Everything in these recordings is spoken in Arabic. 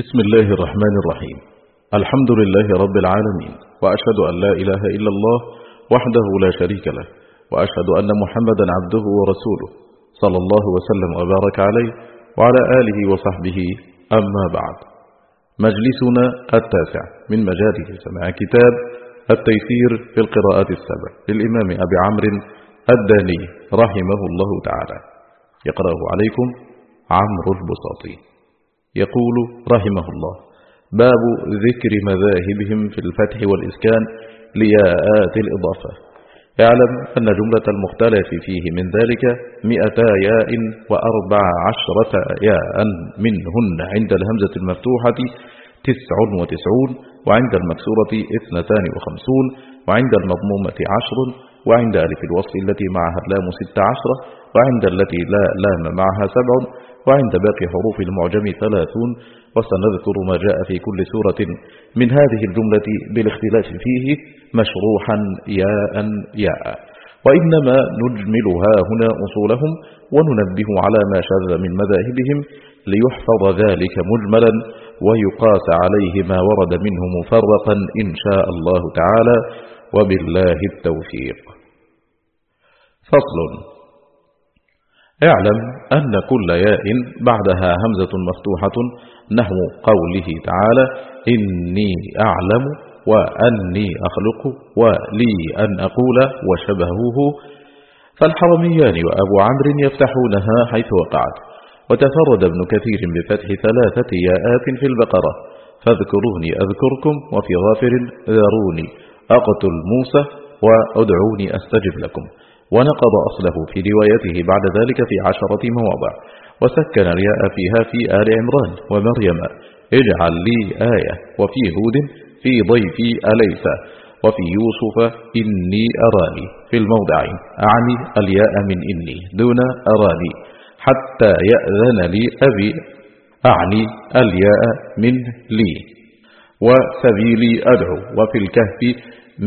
بسم الله الرحمن الرحيم. الحمد لله رب العالمين وأشهد أن لا إله إلا الله وحده لا شريك له وأشهد أن محمدا عبده ورسوله صلى الله وسلم وبارك عليه وعلى آله وصحبه. أما بعد مجلسنا التاسع من مجالس سماع كتاب التيسير في القراءات السبع للإمام أبي عمرو الداني رحمه الله تعالى. يقرأه عليكم عمرو البساطي. يقول رحمه الله باب ذكر مذاهبهم في الفتح والإسكان لياءات الإضافة. اعلم أن جملة المختلف فيه من ذلك مئتا ياء وأربع عشرة ياء منهن عند الهمزة المفتوحة تسع وتسعون وعند المكسورة اثنتان وخمسون وعند المضمومة عشر وعند ألف الوصل التي معها اللام ست عشرة وعند التي لا لام معها سبع وعند باقي حروف المعجم ثلاثون وسنذكر ما جاء في كل سورة من هذه الجملة بالاختلاف فيه مشروحا ياء ياء. وإنما نجملها هنا أصولهم وننبه على ما شذ من مذاهبهم ليحفظ ذلك مجملا ويقاس عليه ما ورد منه مفرقا إن شاء الله تعالى وبالله التوفيق. فصل. اعلم أن كل ياء بعدها همزة مفتوحة نحو قوله تعالى إني أعلم وأني أخلق ولي أن أقول وشبهه. فالحرميان وأبو عمرو يفتحونها حيث وقعت. وتفرد ابن كثير بفتح ثلاثة ياءات في البقرة. فاذكروني أذكركم وفي غافر ذروني. أقتل موسى وأدعوني أستجب لكم. ونقض أصله في روايته بعد ذلك في عشرة مواضع. وسكن الياء فيها في آل عمران ومريم. اجعل لي آية. وفي هود في ضيفي أليس. وفي يوسف إني أراني. في الموضعين. أعني الياء من إني دون أراني. حتى يأذن لي أبي أعني الياء من لي وسبيلي أدعو وفي الكهف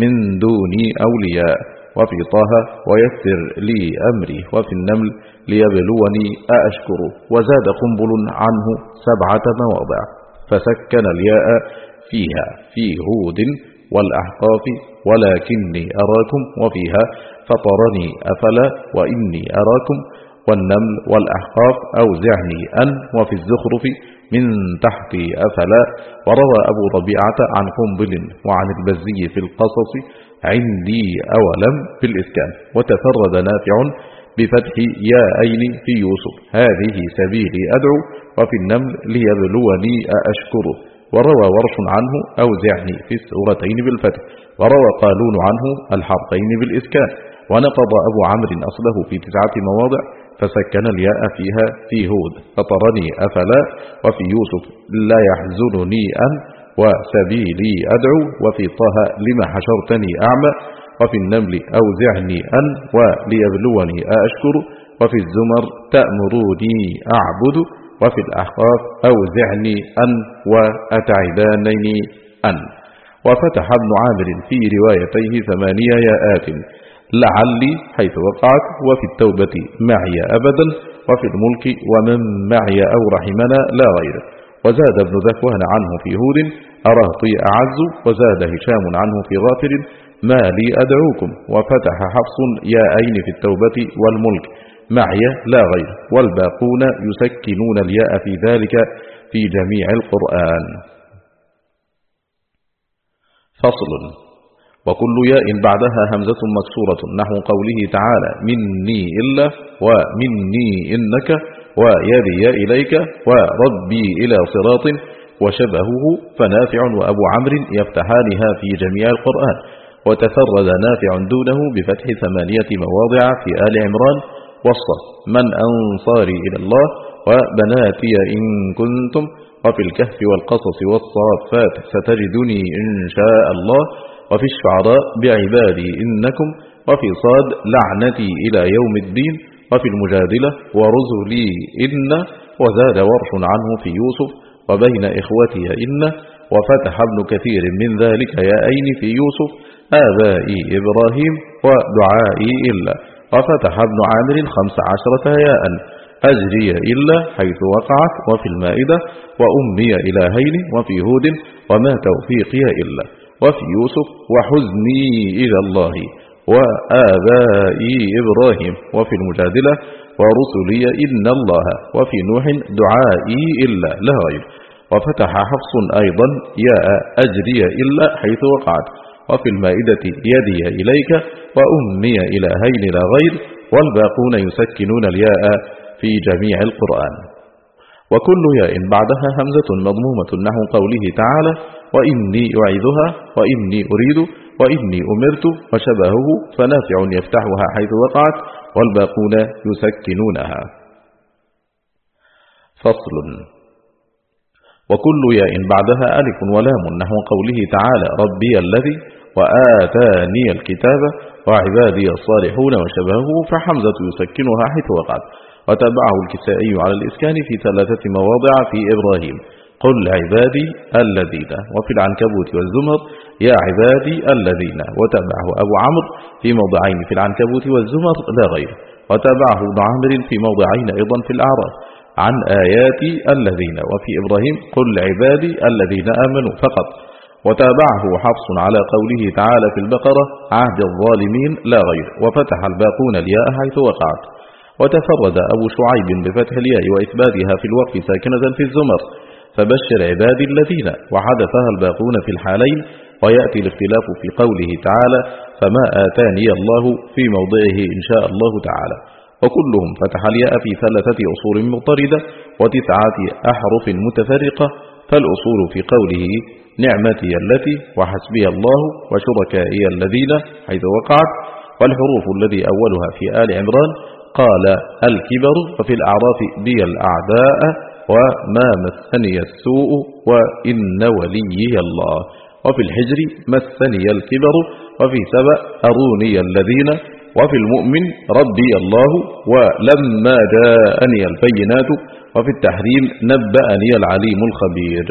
من دوني أولياء وفي طه ويسر لي أمري وفي النمل ليبلوني أأشكر وزاد قنبل عنه سبعة مواضع فسكن الياء فيها في هود والأحقاف ولكني أراكم وفيها فطرني أفلا وإني أراكم والنمل والأحقاف أوزعني أن وفي الزخرف من تحت أفلا وروى أبو ربيعة عن قنبل وعن البزي في القصص عندي أولم في الإسكان. وتفرد نافع بفتح ياءين في يوسف. هذه سبيلي أدعو وفي النمل ليبلوني أأشكره وروى ورش عنه أوزعني في السورتين بالفتح. وروى قالون عنه الحرفين بالإسكان. ونقض أبو عمرو أصله في تسعة مواضع. فسكن الياء فيها في هود. فطرني أفلا؟ وفي يوسف لا يحزنني أن؟ وسبيلي أدعو وفي طه لما حشرتني أعمى؟ وفي النمل أوزعني أن؟ وليبلوني أأشكر؟ وفي الزمر تأمروني أعبد؟ وفي الأحقاف أوزعني أن؟ وأتعدانني أن؟ وفتح ابن عامر في روايتيه ثمانية ياءات. لعلي حيث وقعت وفي التوبة معي أبدا وفي الملك ومن معي أو رحمنا لا غيره وزاد ابن ذكوان عنه في هود أرهطي أعز وزاد هشام عنه في غافر. ما لي أدعوكم وفتح حفص ياءين في التوبة والملك معي لا غير. والباقون يسكنون الياء في ذلك في جميع القرآن. فصل وكل ياء بعدها همزة مكسورة. نحو قوله تعالى مني إلا ومني إنك ويدي إليك وربي إلى صراط. وشبهه فنافع وأبو عمرو يفتحانها في جميع القرآن. وتفرد نافع دونه بفتح ثمانية مواضع في آل عمران. وصف من أنصاري إلى الله وبناتي إن كنتم. وفي الكهف والقصص والصافات ستجدني إن شاء الله. وفي الشعراء بعبادي إنكم وفي صاد لعنتي إلى يوم الدين وفي المجادلة ورزلي إن وزاد ورش عنه في يوسف وبين إخوتي إن وفتح ابن كثير من ذلك ياءين في يوسف آبائي إبراهيم ودعائي إلا وفتح ابن عامر خمس عشرة ياء أجري إلا حيث وقعت وفي المائدة وأمي إلهين وفي هود وما توفيقي إلا وفي يوسف وحزني إلى الله وآبائي إبراهيم وفي المجادلة ورسلي إن الله وفي نوح دعائي إلا لا غير وفتح حفص أيضا يا أجري إلا حيث وقعت. وفي المائدة يدي إليك وأمي إلهين لا غير والباقون يسكنون الياء في جميع القرآن. وكل ياء بعدها همزة مضمومة نحو قوله تعالى وإني أعيذها وإني أريد وإني أمرت وشبهه فنافع يفتحها حيث وقعت والباقون يسكنونها. فصل. وكل ياء بعدها ألف ولام نحو قوله تعالى ربي الذي وآتاني الكتاب وعبادي الصالحون وشبهه فحمزة يسكنها حيث وقعت. وتبعه الكسائي على الإسكان في ثلاثة مواضع في إبراهيم. قل عبادي الذين وفي العنكبوت والزمر يا عبادي الذين وتبعه أبو عمرو في موضعين في العنكبوت والزمر لا غير وتبعه ابن عامر في موضعين أيضا في الأعراف. عن آيات الذين وفي إبراهيم قل عبادي الذين آمنوا فقط. وتابعه حفص على قوله تعالى في البقرة عهد الظالمين لا غير وفتح الباقون الياء حيث وقعت. وتفرد أبو شعيب بفتح الياء وإثباتها في الوقف ساكنة في الزمر. فبشر عبادي الذين وحدثها الباقون في الحالين ويأتي الاختلاف في قوله تعالى فما آتاني الله في موضعه إن شاء الله تعالى. وكلهم فتح الياء في ثلاثة أصول مضطردة وتسعة أحرف متفرقة فالأصول في قوله نعمتي التي وحسبي الله وشركائي الذين حيث وقعت والحروف الذي أولها في آل عمران قال الكبر وفي الأعراف بي الأعداء وما مسني السوء وإن وليي الله وفي الحجر مسني الكبر وفي سبأ أروني الذين وفي المؤمن ربي الله ولما جاءني البينات وفي التحريم نبأني العليم الخبير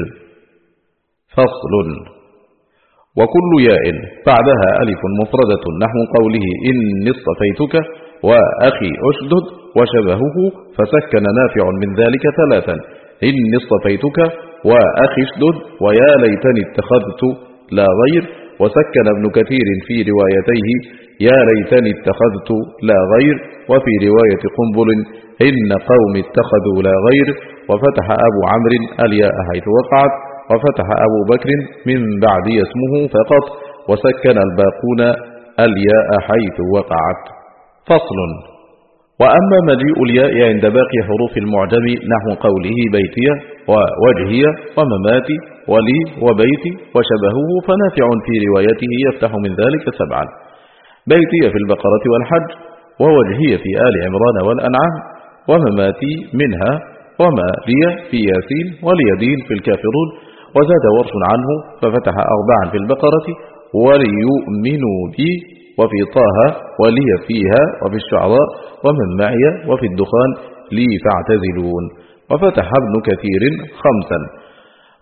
فصل وكل ياء بعدها ألف مفردة نحو قوله إني اصطفيتك وأخي أشدد وشبهه فسكن نافع من ذلك ثلاثا. إني اصطفيتك وأخي اشدد ويا ليتني اتخذت لا غير. وسكن ابن كثير في روايتيه يا ليتني اتخذت لا غير. وفي رواية قنبل إن قوم اتخذوا لا غير. وفتح أبو عمرو الياء حيث وقعت. وفتح أبو بكر من بعد اسمه فقط. وسكن الباقون الياء حيث وقعت. فصل. وأما مجيء الياء عند باقي حروف المعجم نحو قوله بيتي ووجهي ومماتي ولي وبيتي وشبهه فنافع في روايته يفتح من ذلك سبعا. بيتي في البقرة والحج ووجهي في آل عمران والأنعام ومماتي منها وما لي في ياسين وليدين في الكافرون. وزاد ورش عنه ففتح أربعا في البقرة وليؤمنوا بي وفي طه ولي فيها وفي الشعراء ومن معي وفي الدخان لي فاعتزلون. وفتح ابن كثير خمسا.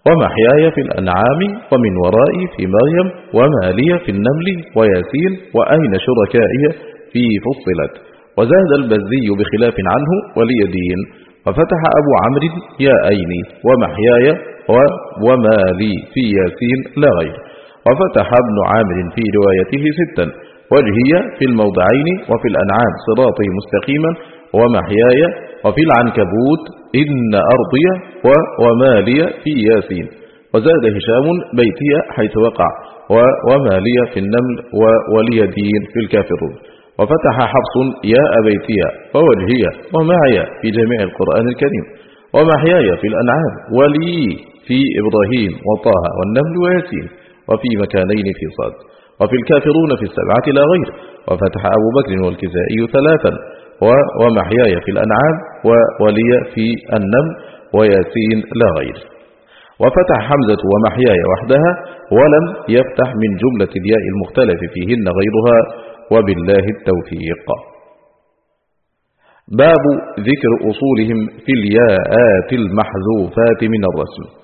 ومحياي في الأنعام ومن ورائي في مريم وما لي في النمل وياسين وأين شركائي في فصلت. وزاد البزي بخلاف عنه ولي دين. وفتح أبو عمرو يا أيني. ومحياي وما لي في ياسين لا غير. وفتح ابن عامر في روايته ستا. وجهي في الموضعين وفي الأنعام صراطي مستقيما ومحياي وفي العنكبوت إن أرضي وما لي في ياسين. وزاد هشام بيتي حيث وقع وما لي في النمل ولي دين في الكافرون. وفتح حفص يا أبيتي ووجهي ومعي في جميع القرآن الكريم. ومحياي في الأنعام ولي في إبراهيم وطه والنمل وياسين. وفي مكانين في صاد. وفي الكافرون في السبعة لا غير. وفتح أبو بكر والكزائي ثلاثا ومحياي في الأنعام وولي في النمل وياسين لا غير. وفتح حمزة ومحياي وحدها ولم يفتح من جملة الياء المختلف فيهن غيرها وبالله التوفيق. باب ذكر أصولهم في الياءات المحذوفات من الرسم.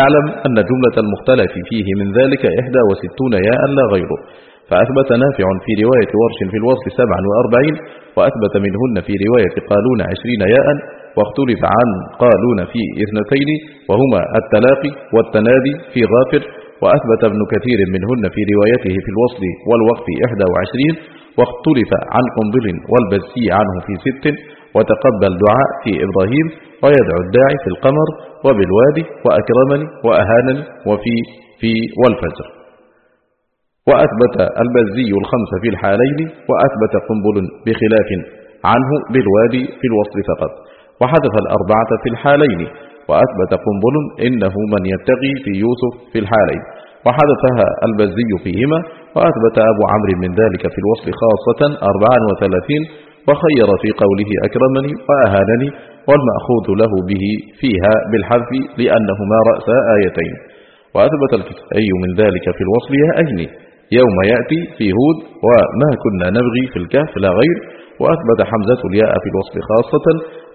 اعلم أن جملة المختلف فيه من ذلك إحدى وستون ياء لا غيره فأثبت نافع في رواية ورش في سبعا وأربعين وأثبت منهن في رواية قالون عشرين ياء واختلف عن قالون في اثنتين وهما التلاقي والتنادي في غافر وأثبت ابن كثير منهن في روايته في الوصل والوقف 21 واختلف عن قنبل والبزي عنه في ست وتقبل دعاء في إبراهيم ويدعو الداعي في القمر وبالوادي وأكرمني وأهانني وفي في والفجر. وأثبت البزي الخمس في الحالين وأثبت قنبل بخلاف عنه بالوادي في الوصل فقط. وحذف الأربعة في الحالين وأثبت قنبل إنه من يتقي في يوسف في الحالين. وحذفها البزي فيهما وأثبت أبو عمرو من ذلك في الوصل خاصة 34 وخير في قوله أكرمني وأهانني والمأخوذ له به فيها بالحذف لأنهما رأس آيتين. وأثبت الكسائي من ذلك في الوصل يائين يوم يأتي في هود وما كنا نبغي في الكهف لا غير. وأثبت حمزة الياء في الوصف خاصة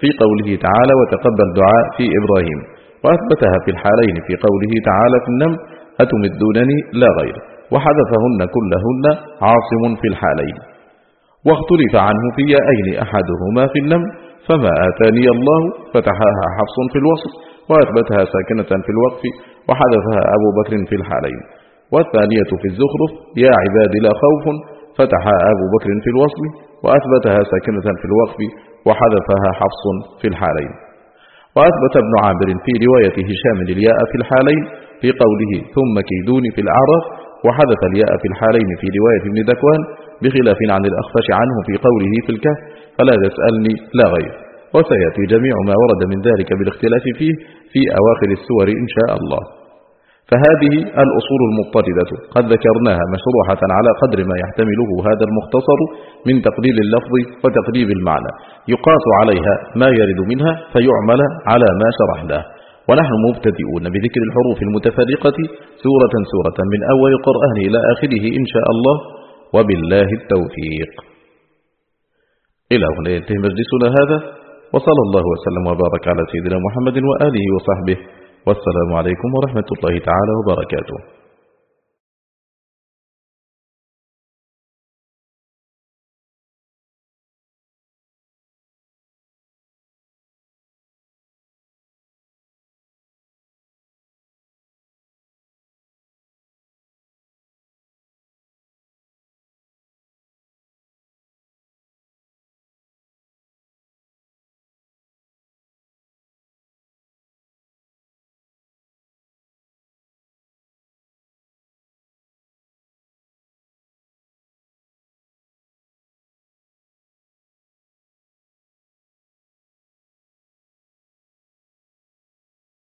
في قوله تعالى وتقبل دعاء في إبراهيم. وأثبتها في الحالين في قوله تعالى في النم أتمدونني لا غير. وحذفهن كلهن عاصم في الحالين. واختلف عنه في يائين أحدهما في النم فما آتاني الله فتحاها حفص في الوصف وأثبتها ساكنة في الوقف وحذفها أبو بكر في الحالين. والثانية في الزخرف يا عباد لا خوف فتحها أبو بكر في الوصل وأثبتها ساكنة في الوقف وحذفها حفص في الحالين. وأثبت ابن عامر في رواية هشام الياء في الحالين في قوله ثم كيدوني في الأعراف وحذف الياء في الحالين في رواية ابن ذكوان بخلاف عن الأخفش عنه في قوله في الكهف فلا تسألني لا غير. وسيأتي جميع ما ورد من ذلك بالاختلاف فيه في أواخر السور إن شاء الله. فهذه الأصول المضطردة. قد ذكرناها مشروحة على قدر ما يحتمله هذا المختصر من تقليل اللفظ وتقريب المعنى. يقاس عليها ما يرد منها فيعمل على ما شرحناه. ونحن مبتدئون بذكر الحروف المتفرقة سورة سورة من أول القرآن إلى آخره إن شاء الله وبالله التوفيق. إلى هنا ينتهي مجلسنا هذا وصلى الله وسلم وبارك على سيدنا محمد وآله وصحبه والسلام عليكم ورحمة الله تعالى وبركاته.